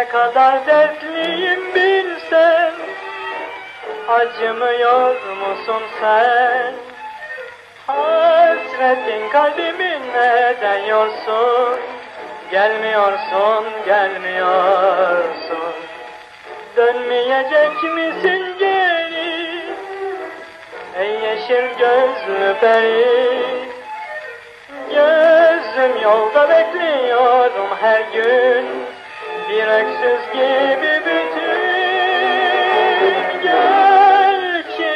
Ne kadar dertliyim bilsen Acımıyor musun sen? Hasretin kalbimi neden yorsun? Gelmiyorsun, gelmiyorsun Dönmeyecek misin geri? Ey yeşil gözlü peri Gözüm yolda bekliyorum her gün Bir gibi bütün Gel ki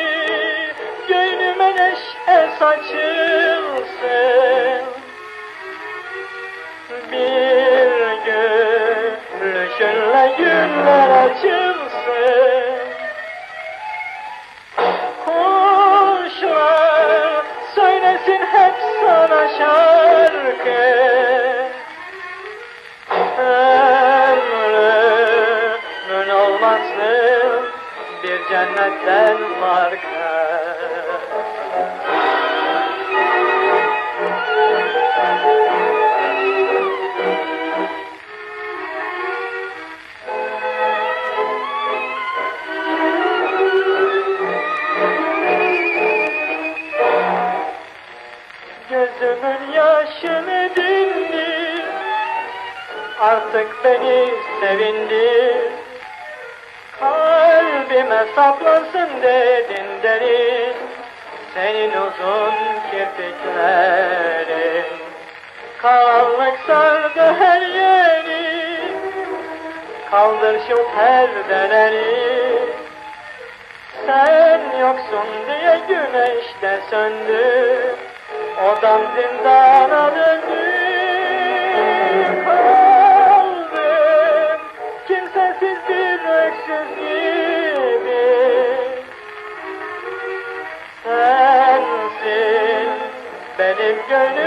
gönlüme neşe saçılsın. Bir gülüşünle günler açılsın. Kuşlar söylesin hep sana şarkı cennetten farkı Gözümün yaşını dindir Artık beni sevindir Kalbime saplansın dedin derin. Senin uzun kirpiklerin Karanlık sardı her yeri. Kaldır şu perdeleri. Sen yoksun diye güneş de söndü. Odam zindana döndü sensin benim gönlüm.